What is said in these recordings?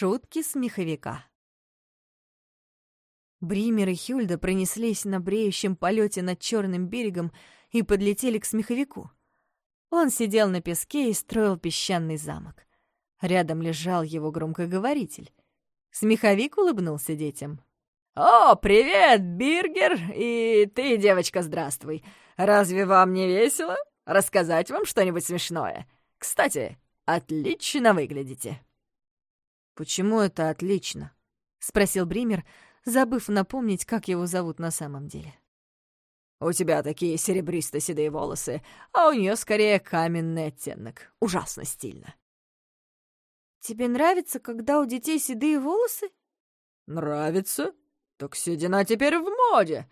Шутки смеховика. Бример и Хюльда пронеслись на бреющем полете над черным берегом и подлетели к смеховику. Он сидел на песке и строил песчаный замок. Рядом лежал его громкоговоритель. Смеховик улыбнулся детям. «О, привет, Биргер! И ты, девочка, здравствуй! Разве вам не весело? Рассказать вам что-нибудь смешное? Кстати, отлично выглядите!» «Почему это отлично?» — спросил Бример, забыв напомнить, как его зовут на самом деле. «У тебя такие серебристо-седые волосы, а у нее скорее каменный оттенок. Ужасно стильно». «Тебе нравится, когда у детей седые волосы?» «Нравится? Так седина теперь в моде.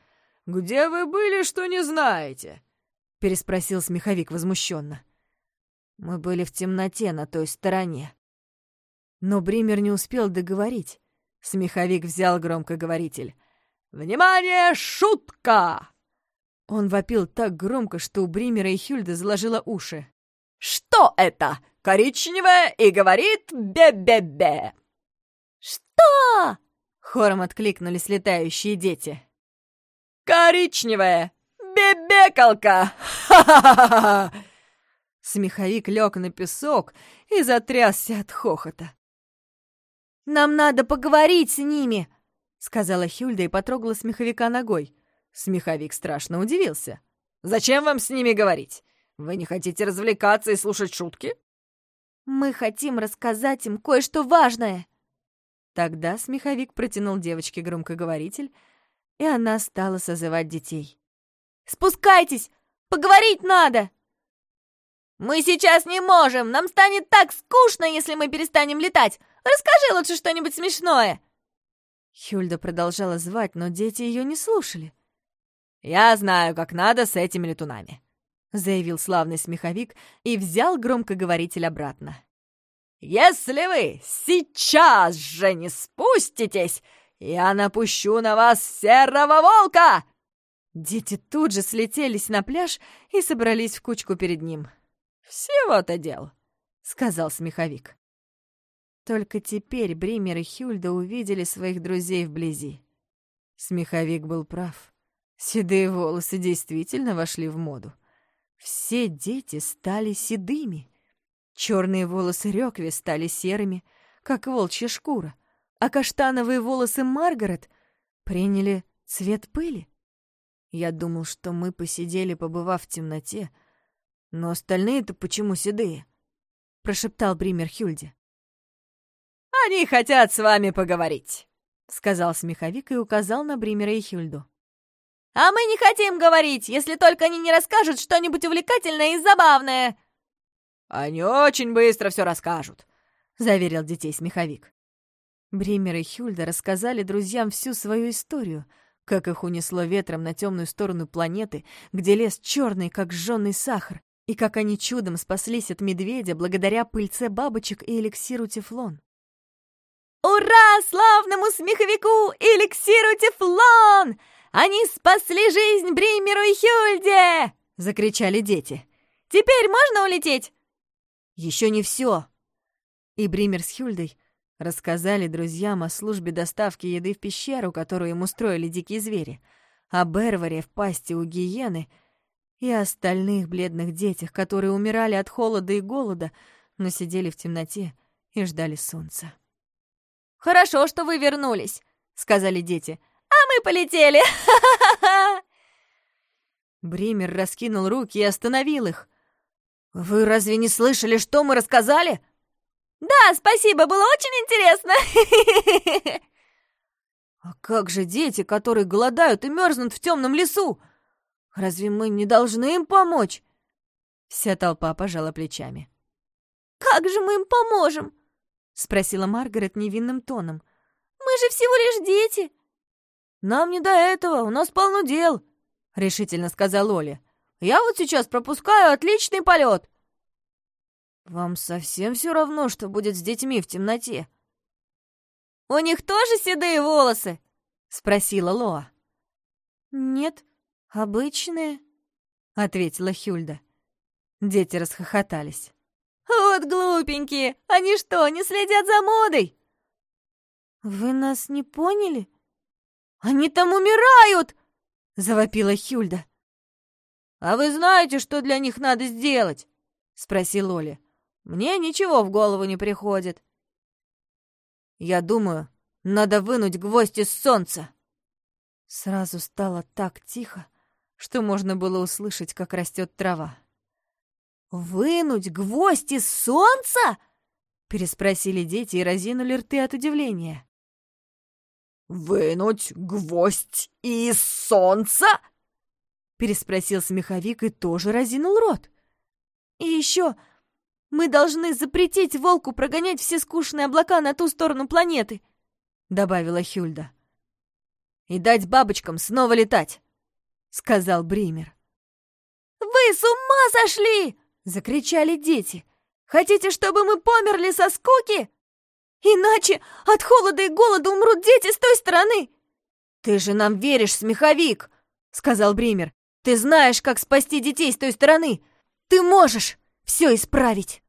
Где вы были, что не знаете?» — переспросил смеховик возмущенно. «Мы были в темноте на той стороне», но Бример не успел договорить. Смеховик взял громкоговоритель. «Внимание, шутка!» Он вопил так громко, что у Бримера и Хюльда заложило уши. «Что это? Коричневое и говорит бе-бе-бе!» «Что?» — хором откликнулись летающие дети. «Коричневое! Бебекалка! Ха-ха-ха!» Смеховик лег на песок и затрясся от хохота. «Нам надо поговорить с ними!» — сказала Хюльда и потрогала смеховика ногой. Смеховик страшно удивился. «Зачем вам с ними говорить? Вы не хотите развлекаться и слушать шутки?» «Мы хотим рассказать им кое-что важное!» Тогда смеховик протянул девочке громкоговоритель, и она стала созывать детей. «Спускайтесь! Поговорить надо!» «Мы сейчас не можем! Нам станет так скучно, если мы перестанем летать! Расскажи лучше что-нибудь смешное!» Хюльда продолжала звать, но дети ее не слушали. «Я знаю, как надо с этими летунами», — заявил славный смеховик и взял громкоговоритель обратно. «Если вы сейчас же не спуститесь, я напущу на вас серого волка!» Дети тут же слетелись на пляж и собрались в кучку перед ним. «Всего-то дел», — сказал смеховик. Только теперь Бример и Хюльда увидели своих друзей вблизи. Смеховик был прав. Седые волосы действительно вошли в моду. Все дети стали седыми. Черные волосы Рёкви стали серыми, как волчья шкура, а каштановые волосы Маргарет приняли цвет пыли. Я думал, что мы посидели, побывав в темноте, но остальные-то почему седые? Прошептал Бример Хюльде. «Они хотят с вами поговорить», — сказал смеховик и указал на Бримера и Хюльду. «А мы не хотим говорить, если только они не расскажут что-нибудь увлекательное и забавное!» «Они очень быстро все расскажут», — заверил детей смеховик. Бример и Хюльда рассказали друзьям всю свою историю, как их унесло ветром на темную сторону планеты, где лес черный, как жженый сахар, и как они чудом спаслись от медведя благодаря пыльце бабочек и эликсиру тефлон. «Ура славному смеховику эликсиру Тефлон! Они спасли жизнь Бримеру и Хюльде!» — закричали дети. «Теперь можно улететь?» «Еще не все!» И Бример с Хюльдой рассказали друзьям о службе доставки еды в пещеру, которую им устроили дикие звери, о Берваре в пасти у гиены и остальных бледных детях, которые умирали от холода и голода, но сидели в темноте и ждали солнца. «Хорошо, что вы вернулись», — сказали дети. «А мы полетели! Бример раскинул руки и остановил их. «Вы разве не слышали, что мы рассказали?» «Да, спасибо, было очень интересно!» «А как же дети, которые голодают и мерзнут в темном лесу? Разве мы не должны им помочь?» Вся толпа пожала плечами. «Как же мы им поможем? — спросила Маргарет невинным тоном. «Мы же всего лишь дети!» «Нам не до этого, у нас полно дел», — решительно сказал Оля. «Я вот сейчас пропускаю отличный полет». «Вам совсем все равно, что будет с детьми в темноте?» «У них тоже седые волосы?» — спросила Лоа. «Нет, обычные», — ответила Хюльда. Дети расхохотались. «Вот глупенькие! Они что, не следят за модой?» «Вы нас не поняли? Они там умирают!» — завопила Хюльда. «А вы знаете, что для них надо сделать?» — спросил Оля. «Мне ничего в голову не приходит». «Я думаю, надо вынуть гвоздь из солнца». Сразу стало так тихо, что можно было услышать, как растет трава. «Вынуть гвоздь из солнца?» — переспросили дети и разинули рты от удивления. «Вынуть гвоздь из солнца?» переспросил смеховик и тоже разинул рот. «И еще мы должны запретить волку прогонять все скучные облака на ту сторону планеты», — добавила Хюльда. «И дать бабочкам снова летать», — сказал Бример. «Вы с ума сошли!» — закричали дети. «Хотите, чтобы мы померли со скуки? Иначе от холода и голода умрут дети с той стороны!» «Ты же нам веришь, смеховик!» — сказал Бример. Ты знаешь, как спасти детей с той стороны. Ты можешь все исправить.